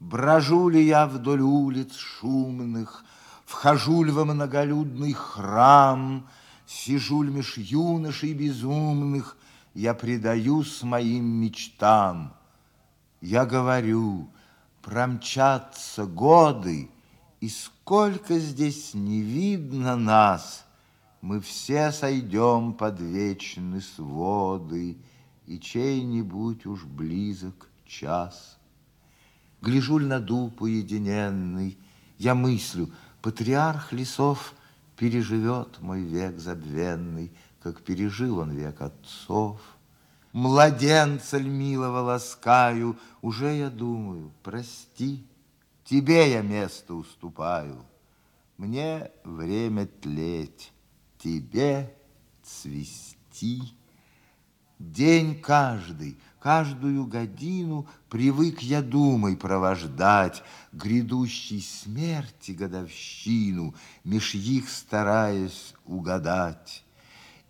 Брожу ли я вдоль улиц шумных, Вхожу ли во многолюдный храм, Сижу ли меж юношей безумных, Я предаюсь моим мечтам. Я говорю, промчатся годы, И сколько здесь не видно нас, Мы все сойдем под вечные своды, И чей-нибудь уж близок час. Гляжу ль на дуб уединенный, Я мыслю, патриарх лесов Переживет мой век забвенный, Как пережил он век отцов. Младенца ль милого ласкаю, Уже я думаю, прости, Тебе я место уступаю. Мне время тлеть, тебе цвести. День каждый, каждую годину Привык я думой провождать Грядущей смерти годовщину, Меж их стараясь угадать.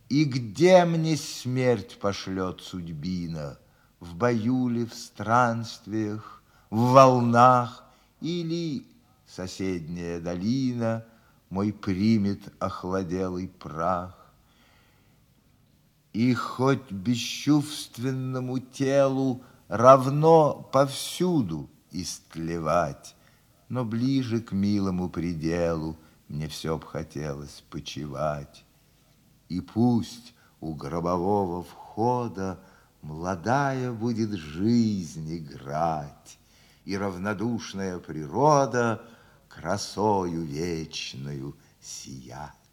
И где мне смерть пошлет судьбина? В бою ли, в странствиях, в волнах, Или соседняя долина Мой примет охладелый прах? И хоть бесчувственному телу Равно повсюду истлевать, Но ближе к милому пределу Мне все б хотелось почивать. И пусть у гробового входа Молодая будет жизнь играть, И равнодушная природа Красою вечною сиять.